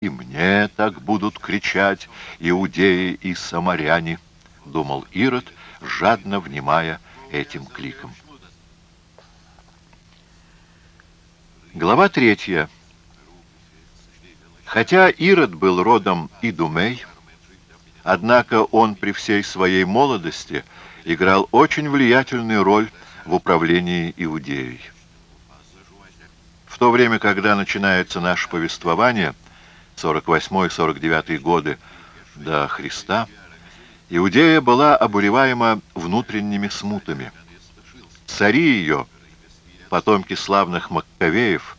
и мне так будут кричать иудеи и самаряне, думал Ирод, жадно внимая этим кликом. Глава третья. Хотя Ирод был родом Идумей, однако он при всей своей молодости играл очень влиятельную роль в управлении Иудеей. В то время, когда начинается наше повествование, 48-49 годы до Христа, Иудея была обуреваема внутренними смутами. Цари ее, потомки славных Маккавеев,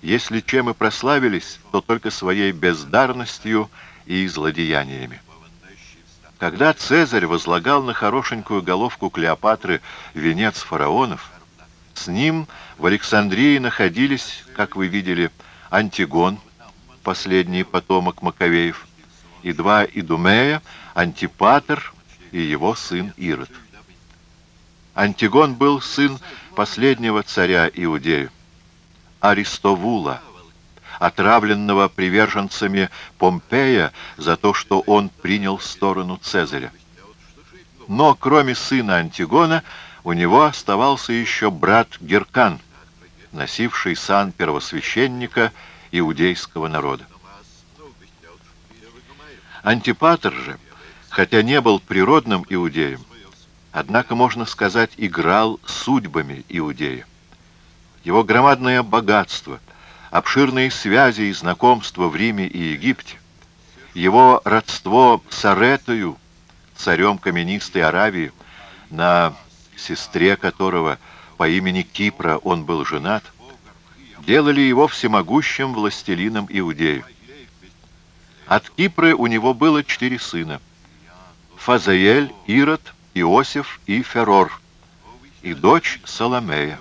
если чем и прославились, то только своей бездарностью и злодеяниями. Когда Цезарь возлагал на хорошенькую головку Клеопатры венец фараонов, с ним в Александрии находились, как вы видели, Антигон, последний потомок Маковеев, и два Идумея, Антипатр и его сын Ирод. Антигон был сын последнего царя Иудею, Аристовула, отравленного приверженцами Помпея за то, что он принял сторону Цезаря. Но кроме сына Антигона, у него оставался еще брат Геркан, носивший сан первосвященника иудейского народа. Антипатр же, хотя не был природным иудеем, однако, можно сказать, играл судьбами иудея. Его громадное богатство, обширные связи и знакомства в Риме и Египте, его родство с Аретою, царем каменистой Аравии, на сестре которого по имени Кипра он был женат, делали его всемогущим властелином Иудеи. От Кипры у него было четыре сына. Фазаэль, Ирод, Иосиф и Ферор, и дочь Соломея,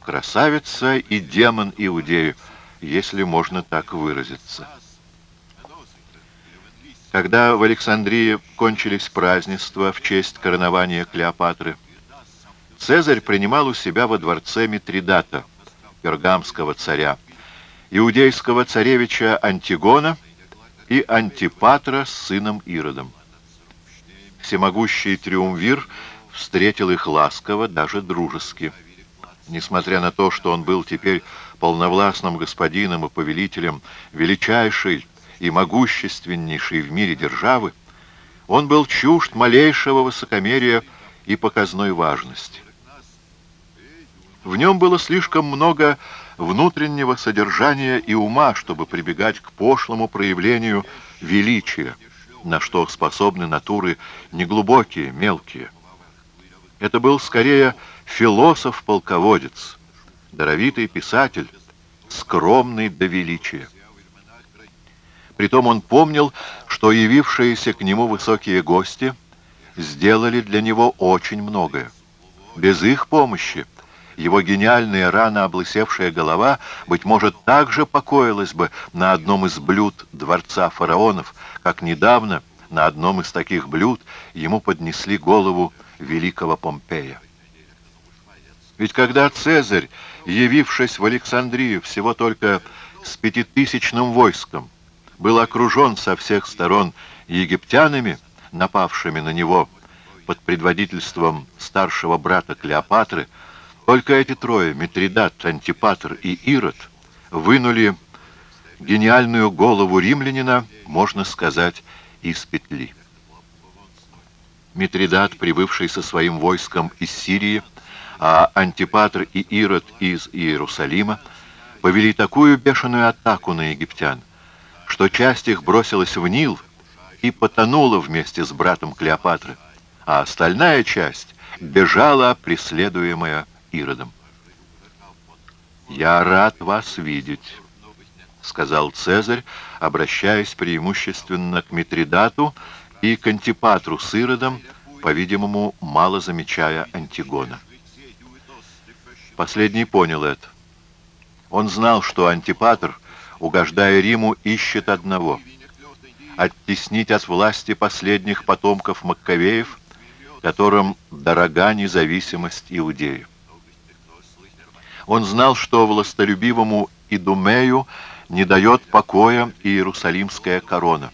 красавица и демон Иудею, если можно так выразиться. Когда в Александрии кончились празднества в честь коронования Клеопатры, Цезарь принимал у себя во дворце Митридата, пергамского царя, иудейского царевича Антигона и Антипатра с сыном Иродом. Всемогущий Триумвир встретил их ласково, даже дружески. Несмотря на то, что он был теперь полновластным господином и повелителем величайшей и могущественнейшей в мире державы, он был чужд малейшего высокомерия и показной важности. В нем было слишком много внутреннего содержания и ума, чтобы прибегать к пошлому проявлению величия, на что способны натуры неглубокие, мелкие. Это был скорее философ-полководец, даровитый писатель, скромный до величия. Притом он помнил, что явившиеся к нему высокие гости сделали для него очень многое. Без их помощи его гениальная рано облысевшая голова, быть может, также покоилась бы на одном из блюд дворца фараонов, как недавно на одном из таких блюд ему поднесли голову великого Помпея. Ведь когда Цезарь, явившись в Александрию всего только с пятитысячным войском, был окружен со всех сторон египтянами, напавшими на него под предводительством старшего брата Клеопатры, только эти трое, Митридат, Антипатр и Ирод, вынули гениальную голову римлянина, можно сказать, из петли. Митридат, прибывший со своим войском из Сирии, а Антипатр и Ирод из Иерусалима, повели такую бешеную атаку на египтян, что часть их бросилась в Нил и потонула вместе с братом Клеопатры, а остальная часть бежала, преследуемая Иродом. «Я рад вас видеть», — сказал Цезарь, обращаясь преимущественно к Митридату и к Антипатру с Иродом, по-видимому, мало замечая Антигона. Последний понял это. Он знал, что Антипатр, угождая Риму, ищет одного — оттеснить от власти последних потомков Маккавеев, которым дорога независимость Иудеев. Он знал, что властолюбивому Идумею не дает покоя Иерусалимская корона.